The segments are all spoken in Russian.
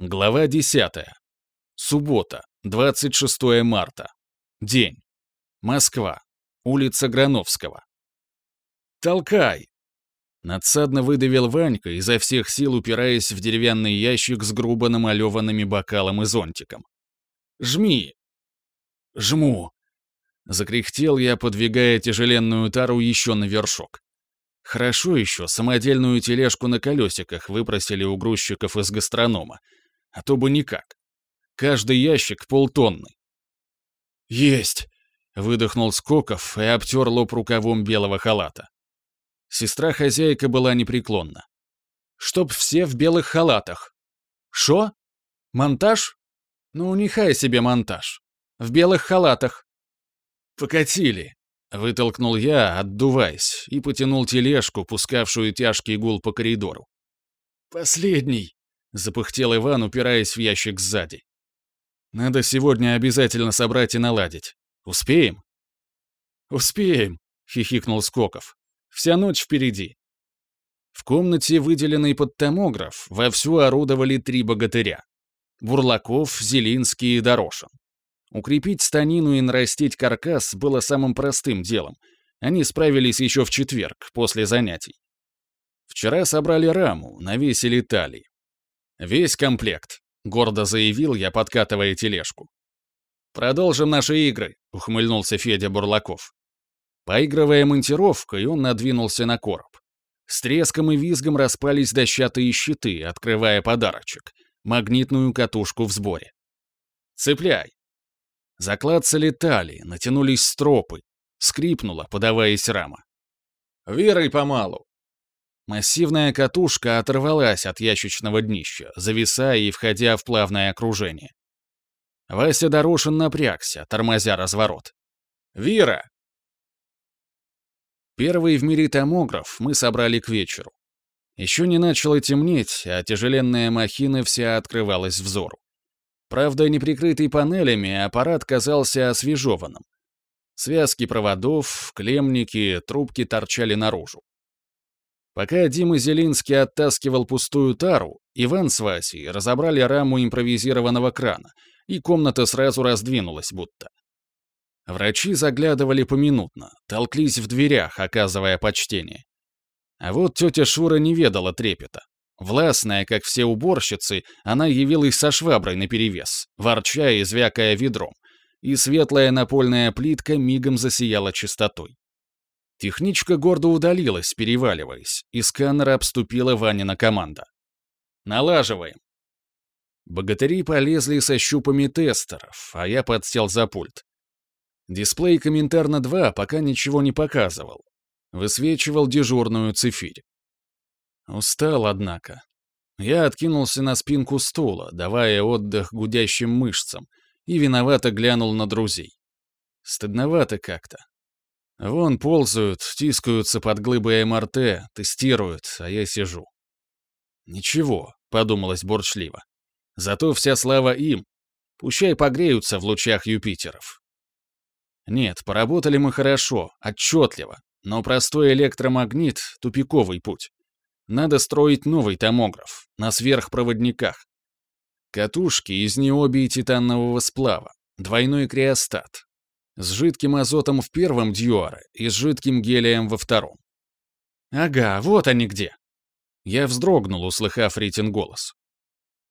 Глава 10. Суббота, 26 марта. День. Москва. Улица Грановского. «Толкай!» Надсадно выдавил Ванька, изо всех сил упираясь в деревянный ящик с грубо намалеванными бокалом и зонтиком. «Жми!» «Жму!» Закряхтел я, подвигая тяжеленную тару еще на вершок. Хорошо еще самодельную тележку на колесиках выпросили у грузчиков из гастронома — а то бы никак. Каждый ящик полтонны. «Есть!» — выдохнул Скоков и обтер лоб рукавом белого халата. Сестра-хозяйка была непреклонна. «Чтоб все в белых халатах!» Что? Монтаж? Ну, нехай себе монтаж. В белых халатах!» «Покатили!» — вытолкнул я, отдуваясь, и потянул тележку, пускавшую тяжкий гул по коридору. «Последний!» — запыхтел Иван, упираясь в ящик сзади. «Надо сегодня обязательно собрать и наладить. Успеем?» «Успеем», — хихикнул Скоков. «Вся ночь впереди». В комнате, выделенной под томограф, вовсю орудовали три богатыря. Бурлаков, Зелинский и Дорошин. Укрепить станину и нарастить каркас было самым простым делом. Они справились еще в четверг, после занятий. Вчера собрали раму, навесили талии. «Весь комплект», — гордо заявил я, подкатывая тележку. «Продолжим наши игры», — ухмыльнулся Федя Бурлаков. Поигрывая монтировкой, он надвинулся на короб. С треском и визгом распались дощатые щиты, открывая подарочек — магнитную катушку в сборе. «Цепляй!» Закладцы летали, натянулись стропы, скрипнула, подаваясь рама. «Верой помалу!» Массивная катушка оторвалась от ящичного днища, зависая и входя в плавное окружение. Вася Дорошин напрягся, тормозя разворот. «Вира!» Первый в мире томограф мы собрали к вечеру. Еще не начало темнеть, а тяжеленная махина вся открывалась взору. Правда, не прикрытый панелями, аппарат казался освежеванным. Связки проводов, клемники, трубки торчали наружу. Пока Дима Зелинский оттаскивал пустую тару, Иван с Васей разобрали раму импровизированного крана, и комната сразу раздвинулась будто. Врачи заглядывали поминутно, толклись в дверях, оказывая почтение. А вот тетя Шура не ведала трепета. Властная, как все уборщицы, она явилась со шваброй наперевес, ворча и звякая ведром, и светлая напольная плитка мигом засияла чистотой. Техничка гордо удалилась, переваливаясь, и сканера обступила Ванина команда. «Налаживаем!» Богатыри полезли со щупами тестеров, а я подсел за пульт. Дисплей Коминтерна 2 пока ничего не показывал. Высвечивал дежурную цифирь. Устал, однако. Я откинулся на спинку стула, давая отдых гудящим мышцам, и виновато глянул на друзей. Стыдновато как-то. Вон ползают, тискаются под глыбы МРТ, тестируют, а я сижу. Ничего, подумалось борчливо. Зато вся слава им. Пущай погреются в лучах Юпитеров. Нет, поработали мы хорошо, отчетливо, но простой электромагнит — тупиковый путь. Надо строить новый томограф, на сверхпроводниках. Катушки из необии титанового сплава, двойной криостат, с жидким азотом в первом Диора и с жидким гелием во втором. «Ага, вот они где!» Я вздрогнул, услыхав Ритин голос.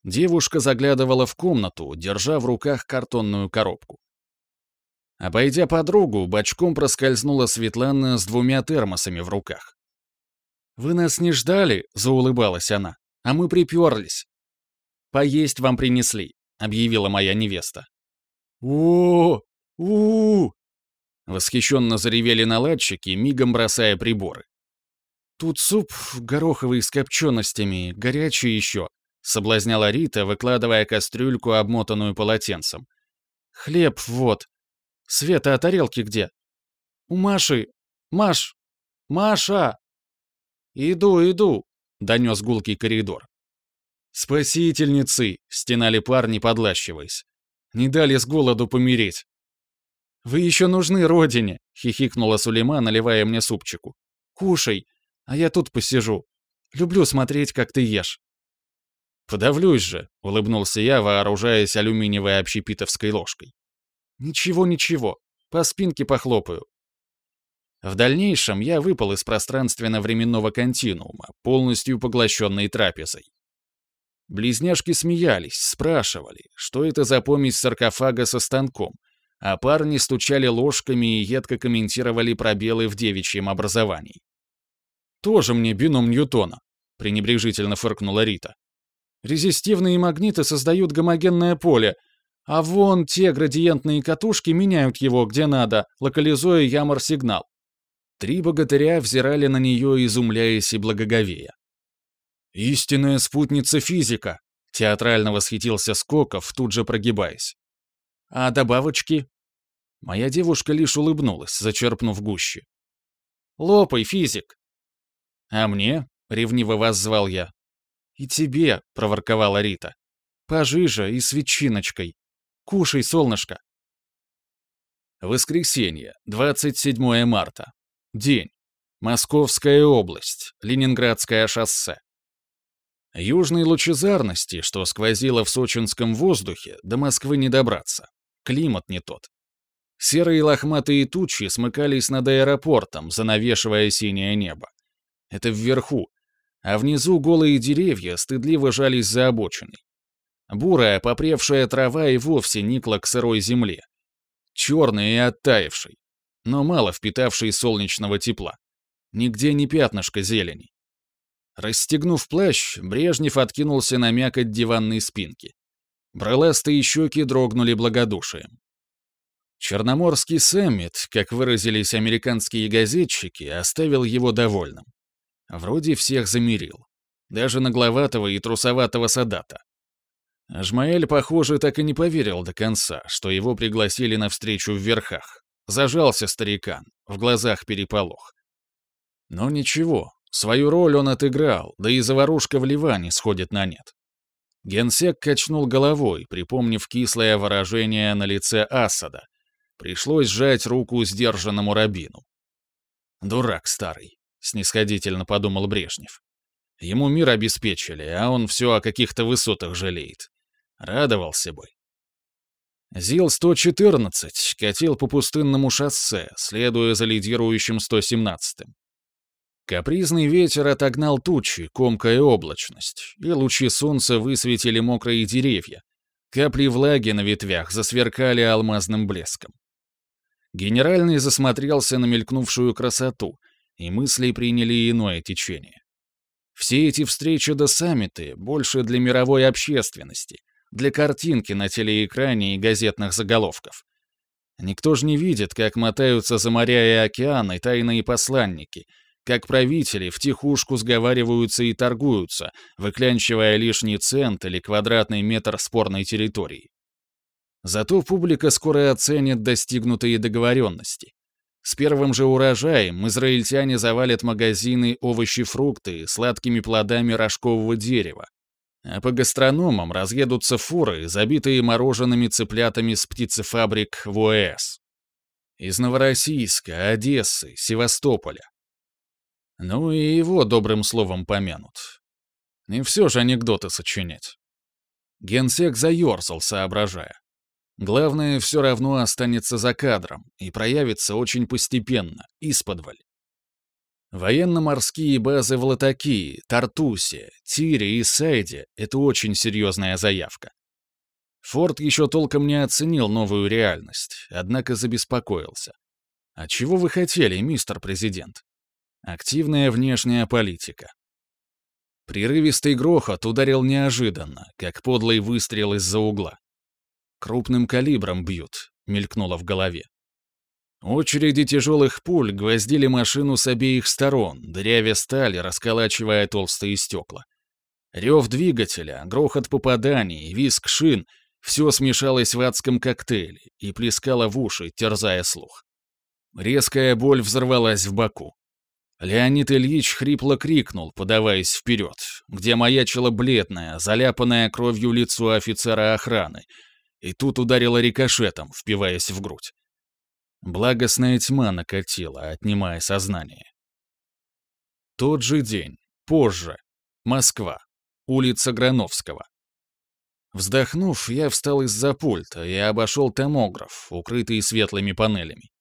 Девушка заглядывала в комнату, держа в руках картонную коробку. Обойдя подругу, бочком проскользнула Светлана с двумя термосами в руках. «Вы нас не ждали?» — заулыбалась она. «А мы приперлись». «Поесть вам принесли», — объявила моя невеста. «О, у Восхищенно заревели наладчики, мигом бросая приборы. «Тут суп гороховый с копченостями, горячий еще», — соблазняла Рита, выкладывая кастрюльку, обмотанную полотенцем. «Хлеб вот. Света, а тарелки где?» «У Маши! Маш! Маша!» «Иду, иду!» — донес гулкий коридор. «Спасительницы!» — стенали парни, подлащиваясь. «Не дали с голоду помереть!» «Вы еще нужны родине!» — хихикнула Сулейма, наливая мне супчику. «Кушай, а я тут посижу. Люблю смотреть, как ты ешь». «Подавлюсь же», — улыбнулся я, вооружаясь алюминиевой общепитовской ложкой. «Ничего, ничего. По спинке похлопаю». В дальнейшем я выпал из пространственно-временного континуума, полностью поглощенной трапезой. Близняшки смеялись, спрашивали, что это за помесь саркофага со станком, а парни стучали ложками и едко комментировали пробелы в девичьем образовании. «Тоже мне бином Ньютона», — пренебрежительно фыркнула Рита. «Резистивные магниты создают гомогенное поле, а вон те градиентные катушки меняют его где надо, локализуя ямор-сигнал». Три богатыря взирали на нее, изумляясь и благоговея. «Истинная спутница физика!» — театрально восхитился Скоков, тут же прогибаясь. А добавочки?» Моя девушка лишь улыбнулась, зачерпнув гуще. «Лопай, физик!» «А мне?» — ревниво воззвал я. «И тебе!» — проворковала Рита. «Пожиже и с ветчиночкой. Кушай, солнышко!» Воскресенье, 27 марта. День. Московская область, Ленинградское шоссе. Южной лучезарности, что сквозило в сочинском воздухе, до Москвы не добраться климат не тот. Серые лохматые тучи смыкались над аэропортом, занавешивая синее небо. Это вверху, а внизу голые деревья стыдливо жались за обочиной. Бурая, попревшая трава и вовсе никла к сырой земле. Черной и оттаивший, но мало впитавший солнечного тепла. Нигде ни пятнышка зелени. Расстегнув плащ, Брежнев откинулся на мякоть диванной спинки. Брыластые щеки дрогнули благодушием. Черноморский саммит, как выразились американские газетчики, оставил его довольным. Вроде всех замирил, Даже нагловатого и трусоватого Садата. Ажмаэль, похоже, так и не поверил до конца, что его пригласили на встречу в верхах. Зажался старикан, в глазах переполох. Но ничего, свою роль он отыграл, да и заварушка в Ливане сходит на нет. Генсек качнул головой, припомнив кислое выражение на лице Асада. Пришлось сжать руку сдержанному рабину. «Дурак старый», — снисходительно подумал Брежнев. «Ему мир обеспечили, а он все о каких-то высотах жалеет. Радовался бы». ЗИЛ-114 катил по пустынному шоссе, следуя за лидирующим 117-м. Капризный ветер отогнал тучи, комкая облачность, и лучи солнца высветили мокрые деревья. Капли влаги на ветвях засверкали алмазным блеском. Генеральный засмотрелся на мелькнувшую красоту, и мысли приняли иное течение. Все эти встречи до саммиты больше для мировой общественности, для картинки на телеэкране и газетных заголовков. Никто же не видит, как мотаются за моря и океаны тайные посланники — как правители в тихушку сговариваются и торгуются, выклянчивая лишний цент или квадратный метр спорной территории. Зато публика скоро оценит достигнутые договоренности. С первым же урожаем израильтяне завалят магазины овощи-фрукты сладкими плодами рожкового дерева. А по гастрономам разъедутся фуры, забитые мороженными цыплятами с птицефабрик в ОЭС. Из Новороссийска, Одессы, Севастополя. Ну и его добрым словом помянут. И все же анекдоты сочинять. Генсек заерзал, соображая. Главное, все равно останется за кадром и проявится очень постепенно, исподволь. Военно-морские базы в Латакии, Тартусе, Тире и Сайде — это очень серьезная заявка. Форд еще толком не оценил новую реальность, однако забеспокоился. «А чего вы хотели, мистер президент?» Активная внешняя политика. Прерывистый грохот ударил неожиданно, как подлый выстрел из-за угла. «Крупным калибром бьют», — мелькнуло в голове. Очереди тяжелых пуль гвоздили машину с обеих сторон, дырявя стали, расколачивая толстые стекла. Рев двигателя, грохот попаданий, визг шин — все смешалось в адском коктейле и плескало в уши, терзая слух. Резкая боль взорвалась в боку. Леонид Ильич хрипло крикнул, подаваясь вперед, где маячило бледное, заляпанное кровью лицо офицера охраны, и тут ударило рикошетом, впиваясь в грудь. Благостная тьма накатила, отнимая сознание. Тот же день, позже, Москва, улица Грановского. Вздохнув, я встал из-за пульта и обошел томограф, укрытый светлыми панелями.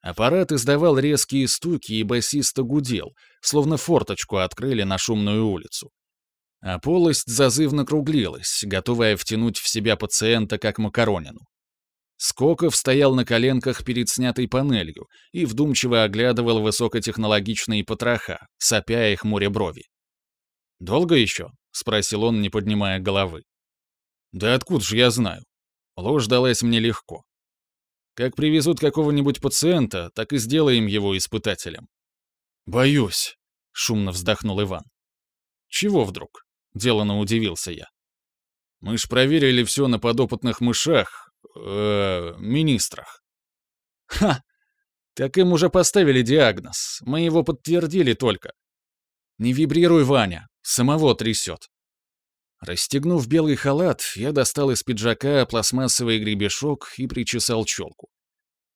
Аппарат издавал резкие стуки и басисто гудел, словно форточку открыли на шумную улицу. А полость зазывно круглилась, готовая втянуть в себя пациента как макаронину. Скоков стоял на коленках перед снятой панелью и вдумчиво оглядывал высокотехнологичные потроха, сопя их море брови. «Долго еще?» — спросил он, не поднимая головы. «Да откуда же я знаю? Ложь далась мне легко. Как привезут какого-нибудь пациента, так и сделаем его испытателем». «Боюсь», — шумно вздохнул Иван. «Чего вдруг?» — делано удивился я. «Мы ж проверили все на подопытных мышах, э, министрах». «Ха! Так им уже поставили диагноз, мы его подтвердили только». «Не вибрируй, Ваня, самого трясет», Расстегнув белый халат, я достал из пиджака пластмассовый гребешок и причесал челку.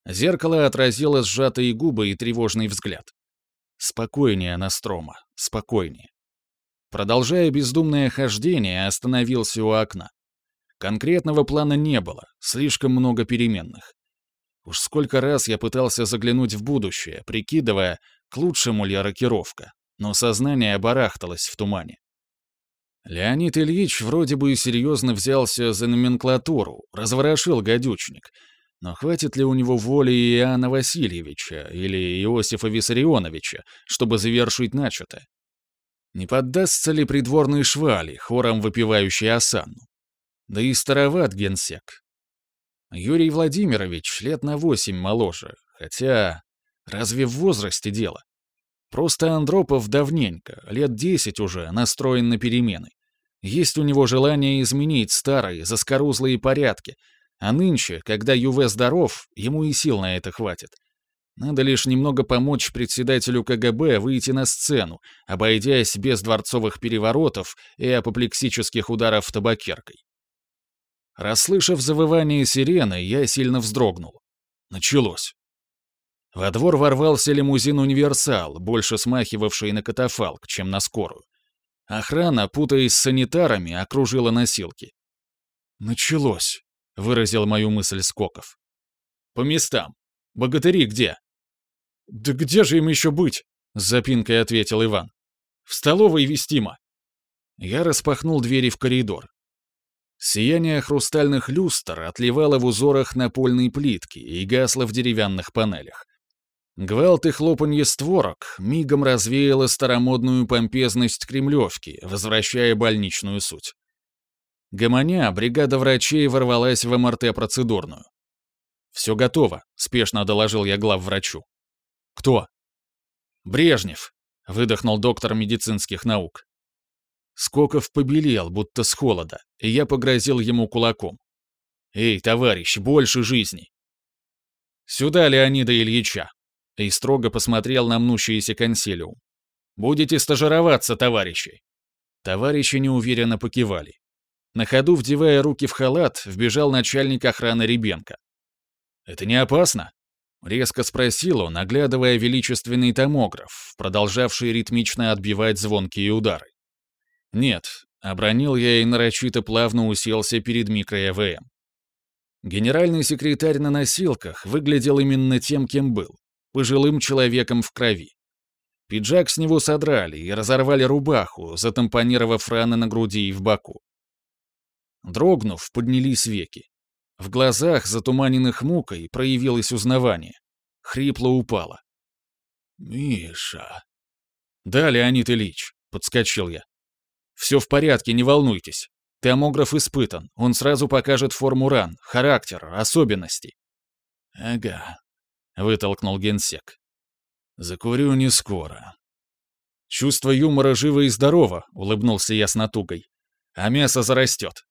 Зеркало отразило сжатые губы и тревожный взгляд. Спокойнее, Настрома, спокойнее. Продолжая бездумное хождение, остановился у окна. Конкретного плана не было, слишком много переменных. Уж сколько раз я пытался заглянуть в будущее, прикидывая, к лучшему ли рокировка, но сознание барахталось в тумане. Леонид Ильич вроде бы и серьезно взялся за номенклатуру, разворошил гадючник. Но хватит ли у него воли Иоанна Васильевича или Иосифа Виссарионовича, чтобы завершить начатое? Не поддастся ли придворные швали, хором выпивающие осанну? Да и староват генсек. Юрий Владимирович лет на восемь моложе, хотя... Разве в возрасте дело? Просто Андропов давненько, лет 10 уже, настроен на перемены. Есть у него желание изменить старые, заскорузлые порядки, а нынче, когда ЮВ здоров, ему и сил на это хватит. Надо лишь немного помочь председателю КГБ выйти на сцену, обойдясь без дворцовых переворотов и апоплексических ударов табакеркой. Расслышав завывание сирены, я сильно вздрогнул. Началось. Во двор ворвался лимузин «Универсал», больше смахивавший на катафалк, чем на скорую. Охрана, путаясь с санитарами, окружила носилки. «Началось», — выразил мою мысль Скоков. «По местам. Богатыри где?» «Да где же им еще быть?» — с запинкой ответил Иван. «В столовой вестимо». Я распахнул двери в коридор. Сияние хрустальных люстр отливало в узорах напольной плитки и гасло в деревянных панелях. Гвалт и хлопанье створок мигом развеяло старомодную помпезность кремлевки, возвращая больничную суть. Гомоня, бригада врачей ворвалась в МРТ-процедурную. «Все готово», — спешно доложил я главврачу. «Кто?» «Брежнев», — выдохнул доктор медицинских наук. Скоков побелел, будто с холода, и я погрозил ему кулаком. «Эй, товарищ, больше жизни!» «Сюда Леонида Ильича!» и строго посмотрел на мнущиеся консилиум. «Будете стажироваться, товарищи!» Товарищи неуверенно покивали. На ходу, вдевая руки в халат, вбежал начальник охраны ребенка. «Это не опасно?» — резко спросил он, наглядывая величественный томограф, продолжавший ритмично отбивать звонкие удары. «Нет», — обронил я и нарочито плавно уселся перед микро-ЭВМ. Генеральный секретарь на носилках выглядел именно тем, кем был пожилым человеком в крови. Пиджак с него содрали и разорвали рубаху, затампонировав раны на груди и в боку. Дрогнув, поднялись веки. В глазах, затуманенных мукой, проявилось узнавание. Хрипло упало. «Миша!» «Да, Леонид Ильич», — подскочил я. «Все в порядке, не волнуйтесь. Томограф испытан, он сразу покажет форму ран, характер, особенности». «Ага, — вытолкнул генсек. Закурю не скоро. Чувство юмора живо и здорово, улыбнулся я с натугой. А мясо зарастет.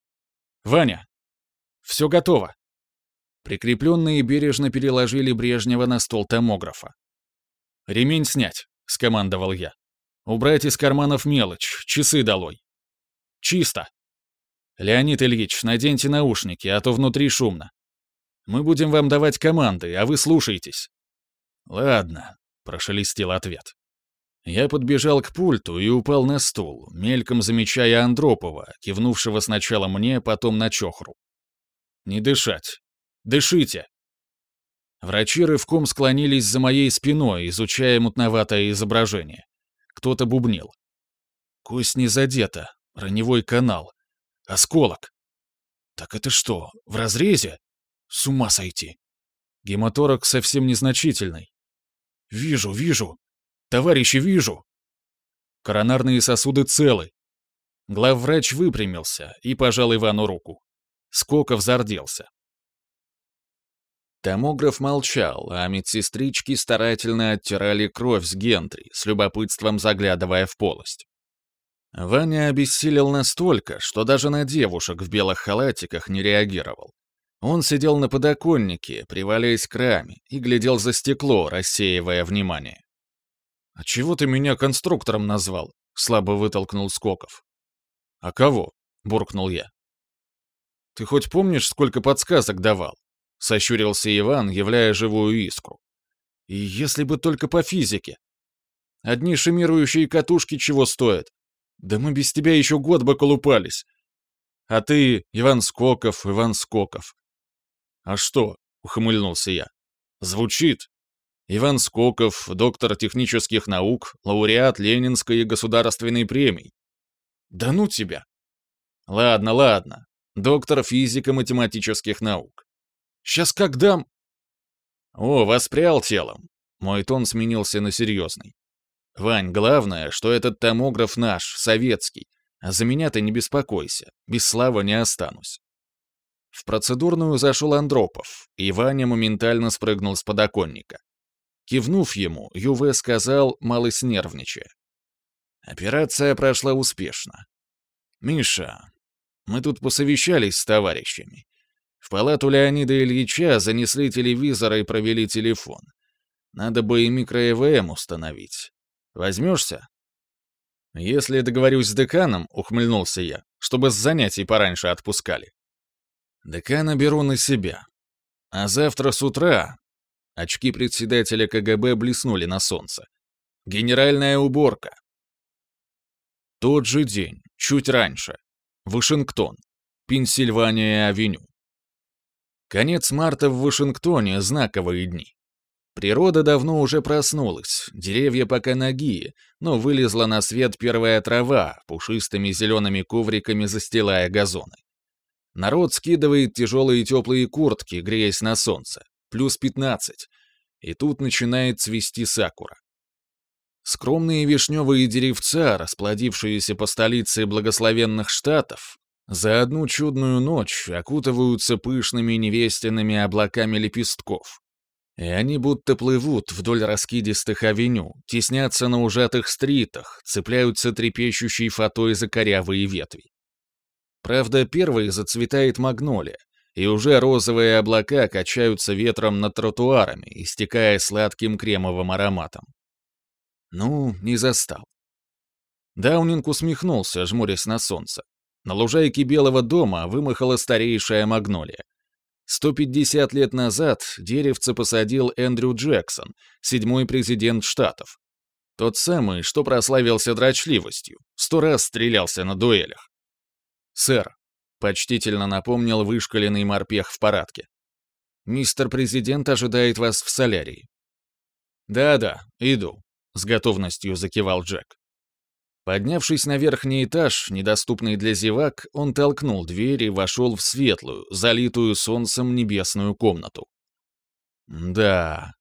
Ваня, все готово. Прикрепленные бережно переложили Брежнева на стол томографа. «Ремень снять», — скомандовал я. «Убрать из карманов мелочь, часы долой». «Чисто». «Леонид Ильич, наденьте наушники, а то внутри шумно. Мы будем вам давать команды, а вы слушаетесь». «Ладно», — прошелестил ответ. Я подбежал к пульту и упал на стул, мельком замечая Андропова, кивнувшего сначала мне, потом на Чохру. «Не дышать! Дышите!» Врачи рывком склонились за моей спиной, изучая мутноватое изображение. Кто-то бубнил. «Кость не задета. Раневой канал. Осколок». «Так это что, в разрезе?» С ума сойти. Гемоторок совсем незначительный. Вижу, вижу. Товарищи, вижу. Коронарные сосуды целы. Главврач выпрямился и пожал Ивану руку. Скоков зарделся. Томограф молчал, а медсестрички старательно оттирали кровь с гентри, с любопытством заглядывая в полость. Ваня обессилел настолько, что даже на девушек в белых халатиках не реагировал. Он сидел на подоконнике, приваляясь к раме, и глядел за стекло, рассеивая внимание. «А чего ты меня конструктором назвал?» — слабо вытолкнул Скоков. «А кого?» — буркнул я. «Ты хоть помнишь, сколько подсказок давал?» — сощурился Иван, являя живую искру. «И если бы только по физике. Одни шимирующие катушки чего стоят? Да мы без тебя еще год бы колупались. А ты — Иван Скоков, Иван Скоков. «А что?» — ухмыльнулся я. «Звучит!» Иван Скоков, доктор технических наук, лауреат Ленинской государственной премии. «Да ну тебя!» «Ладно, ладно. Доктор физико-математических наук. Сейчас как дам...» «О, воспрял телом!» Мой тон сменился на серьезный. «Вань, главное, что этот томограф наш, советский. А за меня ты не беспокойся, без славы не останусь. В процедурную зашел Андропов, и Ваня моментально спрыгнул с подоконника. Кивнув ему, Юве сказал, малый снервничая. Операция прошла успешно. «Миша, мы тут посовещались с товарищами. В палату Леонида Ильича занесли телевизор и провели телефон. Надо бы и микро-ЭВМ установить. Возьмешься?» «Если договорюсь с деканом», — ухмыльнулся я, — «чтобы с занятий пораньше отпускали». Декана наберу на себя. А завтра с утра...» Очки председателя КГБ блеснули на солнце. «Генеральная уборка». Тот же день, чуть раньше. Вашингтон. Пенсильвания-авеню. Конец марта в Вашингтоне — знаковые дни. Природа давно уже проснулась, деревья пока нагие, но вылезла на свет первая трава, пушистыми зелеными ковриками застилая газоны. Народ скидывает тяжелые теплые куртки, греясь на солнце. Плюс 15. И тут начинает цвести сакура. Скромные вишневые деревца, расплодившиеся по столице благословенных штатов, за одну чудную ночь окутываются пышными невестяными облаками лепестков. И они будто плывут вдоль раскидистых авеню, теснятся на ужатых стритах, цепляются трепещущей фатой за корявые ветви. Правда, первой зацветает магнолия, и уже розовые облака качаются ветром над тротуарами, истекая сладким кремовым ароматом. Ну, не застал. Даунинг усмехнулся, жмурясь на солнце. На лужайке Белого дома вымахала старейшая магнолия. 150 лет назад деревце посадил Эндрю Джексон, седьмой президент Штатов. Тот самый, что прославился дрочливостью, сто раз стрелялся на дуэлях. «Сэр», — почтительно напомнил вышкаленный морпех в парадке. «Мистер Президент ожидает вас в солярии». «Да-да, иду», — с готовностью закивал Джек. Поднявшись на верхний этаж, недоступный для зевак, он толкнул дверь и вошел в светлую, залитую солнцем небесную комнату. Да,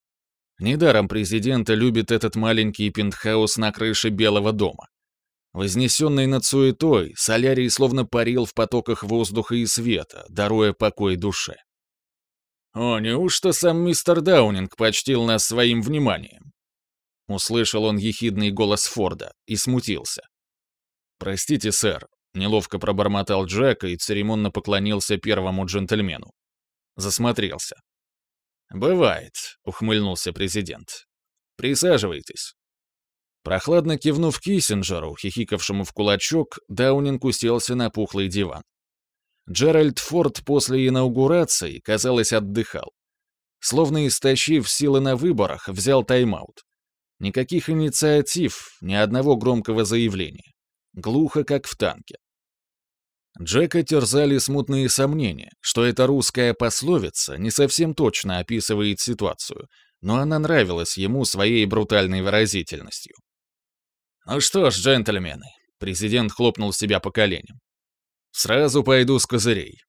недаром президента любит этот маленький пентхаус на крыше Белого дома. Вознесенный над суетой, солярий словно парил в потоках воздуха и света, даруя покой душе. «О, неужто сам мистер Даунинг почтил нас своим вниманием?» Услышал он ехидный голос Форда и смутился. «Простите, сэр», — неловко пробормотал Джек и церемонно поклонился первому джентльмену. Засмотрелся. «Бывает», — ухмыльнулся президент. «Присаживайтесь». Прохладно кивнув Киссинджеру, хихикавшему в кулачок, Даунинг уселся на пухлый диван. Джеральд Форд после инаугурации, казалось, отдыхал. Словно истощив силы на выборах, взял тайм-аут. Никаких инициатив, ни одного громкого заявления. Глухо, как в танке. Джека терзали смутные сомнения, что эта русская пословица не совсем точно описывает ситуацию, но она нравилась ему своей брутальной выразительностью. «Ну что ж, джентльмены», — президент хлопнул себя по коленям. «Сразу пойду с козырей.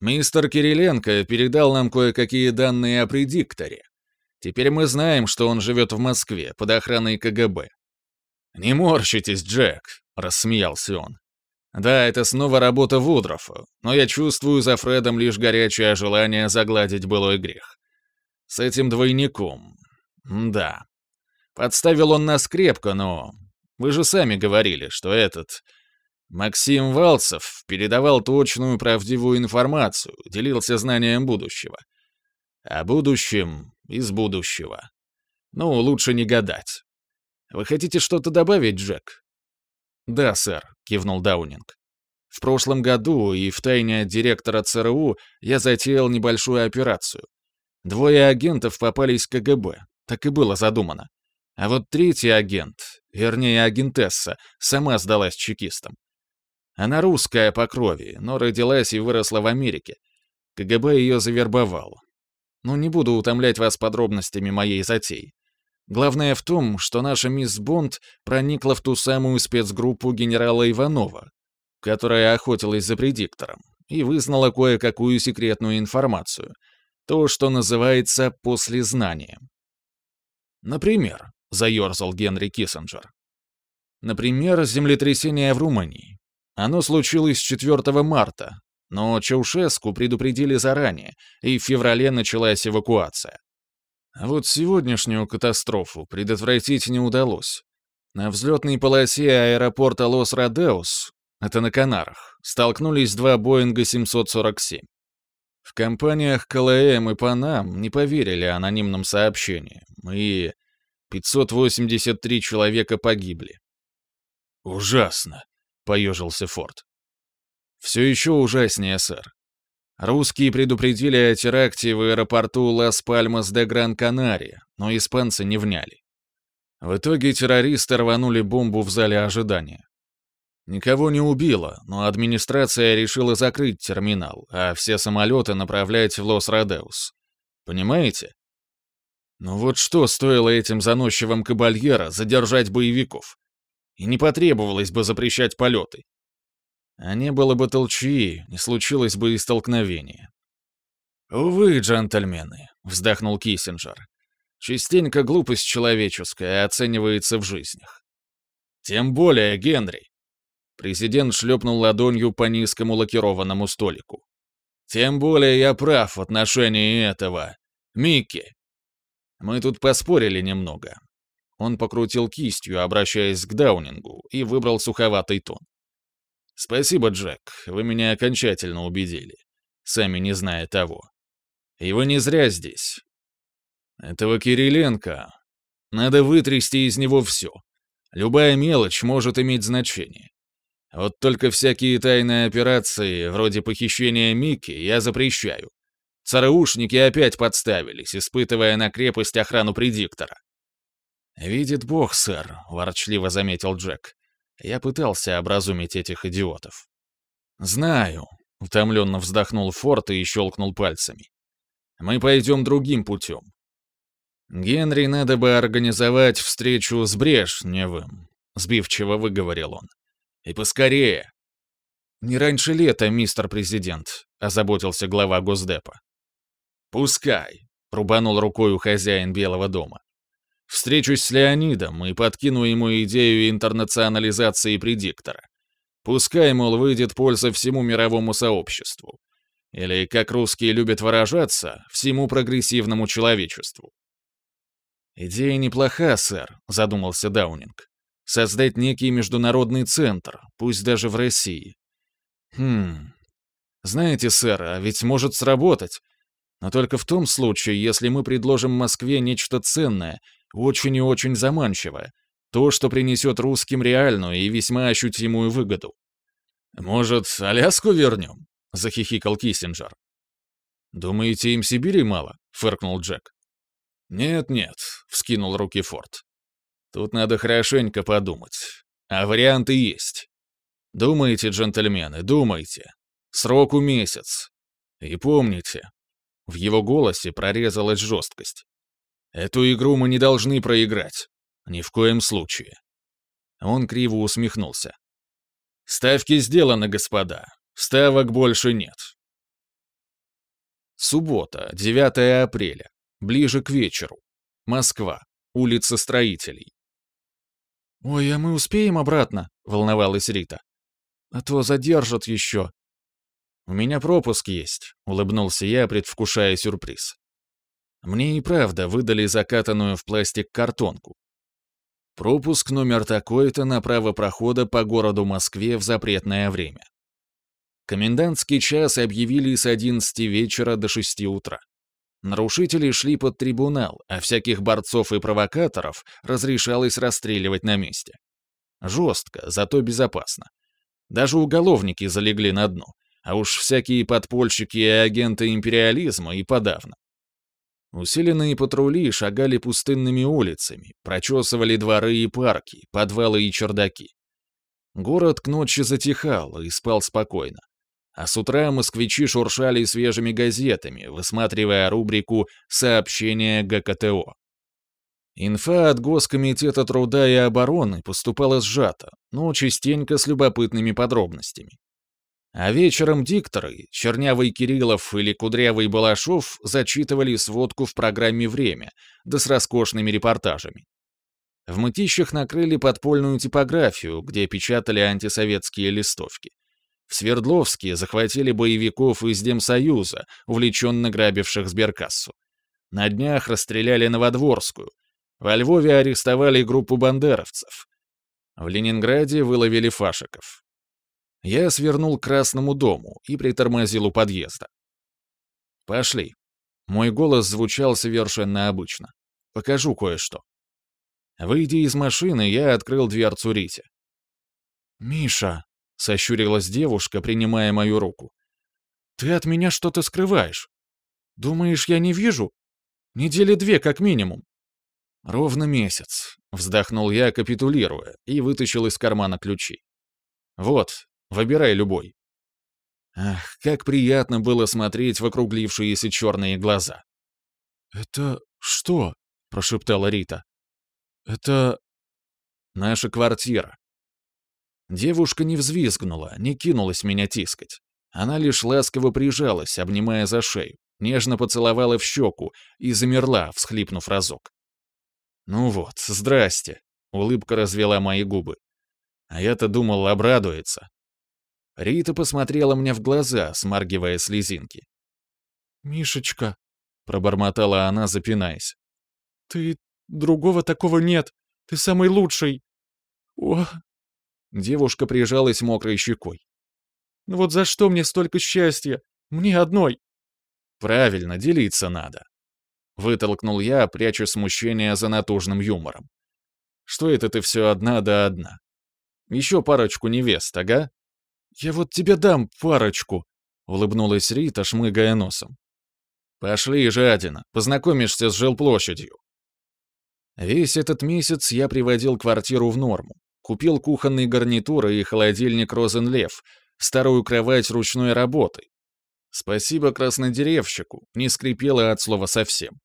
Мистер Кириленко передал нам кое-какие данные о предикторе. Теперь мы знаем, что он живет в Москве под охраной КГБ». «Не морщитесь, Джек», — рассмеялся он. «Да, это снова работа Вудрофа, но я чувствую за Фредом лишь горячее желание загладить былой грех. С этим двойником... М да. Подставил он нас крепко, но вы же сами говорили, что этот... Максим Валцев передавал точную правдивую информацию, делился знанием будущего. О будущем из будущего. Ну, лучше не гадать. Вы хотите что-то добавить, Джек? Да, сэр, кивнул Даунинг. В прошлом году и в тайне от директора ЦРУ я затеял небольшую операцию. Двое агентов попались в КГБ, так и было задумано. А вот третий агент, вернее агентесса, сама сдалась чекистам. Она русская по крови, но родилась и выросла в Америке. КГБ ее завербовал. Но ну, не буду утомлять вас подробностями моей затеи. Главное в том, что наша мисс Бонд проникла в ту самую спецгруппу генерала Иванова, которая охотилась за предиктором, и вызнала кое-какую секретную информацию, то, что называется послезнанием. Например, заерзал Генри Киссинджер. Например, землетрясение в Румынии. Оно случилось 4 марта, но Чаушеску предупредили заранее, и в феврале началась эвакуация. Вот сегодняшнюю катастрофу предотвратить не удалось. На взлетной полосе аэропорта Лос-Родеус, это на Канарах, столкнулись два Боинга 747. В компаниях КЛМ и Панам не поверили анонимным сообщениям, и 583 человека погибли. Ужасно, поежился Форд. Все еще ужаснее, сэр. Русские предупредили о теракте в аэропорту Лас-Пальмас де Гран-Канария, но испанцы не вняли. В итоге террористы рванули бомбу в зале ожидания. Никого не убило, но администрация решила закрыть терминал, а все самолеты направлять в Лос-Родеус. Понимаете? Но вот что стоило этим заносчивым кабальера задержать боевиков? И не потребовалось бы запрещать полеты. А не было бы толчии, не случилось бы и столкновения. «Увы, джентльмены», — вздохнул Киссинджер, — «частенько глупость человеческая оценивается в жизнях». «Тем более, Генри!» Президент шлепнул ладонью по низкому лакированному столику. «Тем более я прав в отношении этого. Микки, мы тут поспорили немного. Он покрутил кистью, обращаясь к Даунингу, и выбрал суховатый тон. «Спасибо, Джек, вы меня окончательно убедили, сами не зная того. И вы не зря здесь. Этого Кириленко надо вытрясти из него все. Любая мелочь может иметь значение. Вот только всякие тайные операции, вроде похищения Микки, я запрещаю, Цареушники опять подставились, испытывая на крепость охрану предиктора. «Видит Бог, сэр», — ворчливо заметил Джек. «Я пытался образумить этих идиотов». «Знаю», — утомленно вздохнул Форд и щелкнул пальцами. «Мы пойдем другим путем. Генри надо бы организовать встречу с Брежневым. — сбивчиво выговорил он. «И поскорее». «Не раньше лета, мистер президент», — озаботился глава Госдепа. «Пускай», — рубанул рукою хозяин Белого дома. «Встречусь с Леонидом и подкину ему идею интернационализации предиктора. Пускай, мол, выйдет польза всему мировому сообществу. Или, как русские любят выражаться, всему прогрессивному человечеству». «Идея неплоха, сэр», — задумался Даунинг. «Создать некий международный центр, пусть даже в России». «Хм... Знаете, сэр, а ведь может сработать. Но только в том случае, если мы предложим Москве нечто ценное, очень и очень заманчивое, то, что принесет русским реальную и весьма ощутимую выгоду. «Может, Аляску вернем?» — захихикал Киссинджер. «Думаете, им Сибири мало?» — фыркнул Джек. «Нет-нет», — вскинул руки Форд. «Тут надо хорошенько подумать. А варианты есть. Думайте, джентльмены, думайте. Сроку месяц. И помните, в его голосе прорезалась жесткость. «Эту игру мы не должны проиграть. Ни в коем случае». Он криво усмехнулся. «Ставки сделаны, господа. Ставок больше нет». Суббота, 9 апреля. Ближе к вечеру. Москва. Улица Строителей. «Ой, а мы успеем обратно?» — волновалась Рита. «А то задержат еще, «У меня пропуск есть», — улыбнулся я, предвкушая сюрприз. Мне и правда выдали закатанную в пластик картонку. Пропуск номер такой-то на право прохода по городу Москве в запретное время. Комендантский час объявили с 11 вечера до 6 утра. Нарушители шли под трибунал, а всяких борцов и провокаторов разрешалось расстреливать на месте. Жестко, зато безопасно. Даже уголовники залегли на дно, а уж всякие подпольщики и агенты империализма и подавно. Усиленные патрули шагали пустынными улицами, прочесывали дворы и парки, подвалы и чердаки. Город к ночи затихал и спал спокойно. А с утра москвичи шуршали свежими газетами, высматривая рубрику «Сообщения ГКТО». Инфа от Госкомитета труда и обороны поступала сжато, но частенько с любопытными подробностями. А вечером дикторы, Чернявый Кириллов или Кудрявый Балашов зачитывали сводку в программе «Время», да с роскошными репортажами. В мытищах накрыли подпольную типографию, где печатали антисоветские листовки. В Свердловске захватили боевиков из Демсоюза, увлеченно грабивших сберкассу. На днях расстреляли Новодворскую. Во Львове арестовали группу бандеровцев. В Ленинграде выловили фашиков. Я свернул к Красному дому и притормозил у подъезда. «Пошли». Мой голос звучал совершенно обычно. «Покажу кое-что». Выйдя из машины, я открыл дверцу Рите. «Миша», — сощурилась девушка, принимая мою руку, — «ты от меня что-то скрываешь. Думаешь, я не вижу? Недели две, как минимум». «Ровно месяц», — вздохнул я, капитулируя, и вытащил из кармана ключи. «Вот, Выбирай любой». Ах, как приятно было смотреть в округлившиеся черные глаза. «Это что?» — прошептала Рита. «Это...» «Наша квартира». Девушка не взвизгнула, не кинулась меня тискать. Она лишь ласково прижалась, обнимая за шею, нежно поцеловала в щеку и замерла, всхлипнув разок. «Ну вот, здрасте», — улыбка развела мои губы. А я-то думал, обрадуется. Рита посмотрела мне в глаза, смаргивая слезинки. «Мишечка», — пробормотала она, запинаясь, — «ты... другого такого нет. Ты самый лучший. О!» Девушка прижалась мокрой щекой. «Ну вот за что мне столько счастья? Мне одной!» «Правильно, делиться надо», — вытолкнул я, пряча смущение за натужным юмором. «Что это ты все одна да одна? Еще парочку невест, ага?» «Я вот тебе дам парочку», — улыбнулась Рита, шмыгая носом. «Пошли, жадина, познакомишься с жилплощадью». Весь этот месяц я приводил квартиру в норму. Купил кухонные гарнитуры и холодильник «Розенлев», старую кровать ручной работы. Спасибо краснодеревщику, не скрипело от слова совсем.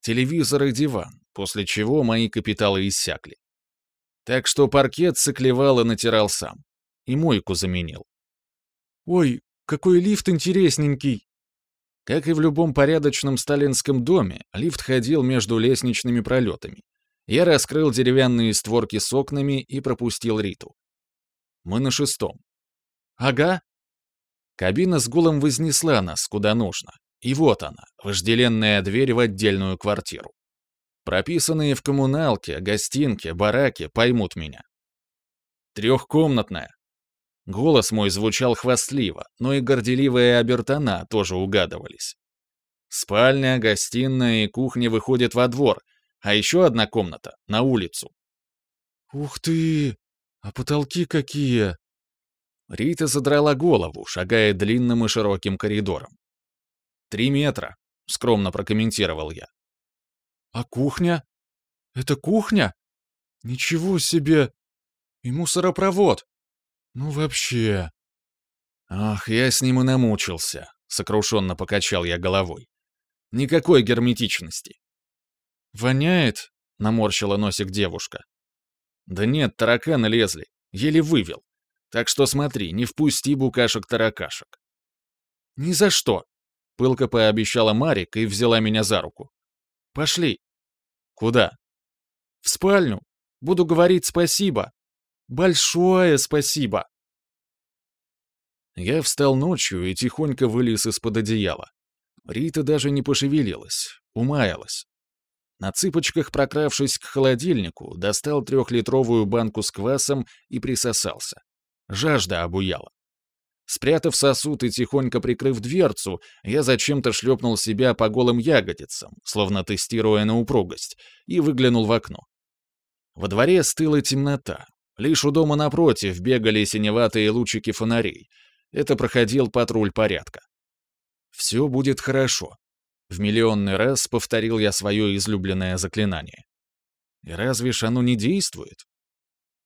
Телевизор и диван, после чего мои капиталы иссякли. Так что паркет циклевал и натирал сам. И Мойку заменил. Ой, какой лифт интересненький! Как и в любом порядочном сталинском доме, лифт ходил между лестничными пролетами. Я раскрыл деревянные створки с окнами и пропустил Риту. Мы на шестом. Ага. Кабина с гулом вознесла нас куда нужно. И вот она, вожделенная дверь в отдельную квартиру. Прописанные в коммуналке, гостинке, бараке поймут меня. Трехкомнатная, Голос мой звучал хвастливо, но и горделивые обертона тоже угадывались. Спальня, гостиная и кухня выходят во двор, а еще одна комната — на улицу. «Ух ты! А потолки какие!» Рита задрала голову, шагая длинным и широким коридором. «Три метра», — скромно прокомментировал я. «А кухня? Это кухня? Ничего себе! И мусоропровод!» Ну вообще... Ах, я с ним и намучился, сокрушенно покачал я головой. Никакой герметичности. Воняет? Наморщила носик девушка. Да нет, тараканы лезли. Еле вывел. Так что смотри, не впусти букашек-таракашек. Ни за что. Пылко пообещала Марик и взяла меня за руку. Пошли. Куда? В спальню. Буду говорить спасибо. Большое спасибо!» Я встал ночью и тихонько вылез из-под одеяла. Рита даже не пошевелилась, умаялась. На цыпочках, прокравшись к холодильнику, достал трехлитровую банку с квасом и присосался. Жажда обуяла. Спрятав сосуд и тихонько прикрыв дверцу, я зачем-то шлепнул себя по голым ягодицам, словно тестируя на упругость, и выглянул в окно. Во дворе стыла темнота, Лишь у дома напротив бегали синеватые лучики фонарей. Это проходил патруль порядка. «Все будет хорошо», — в миллионный раз повторил я свое излюбленное заклинание. И разве ж оно не действует?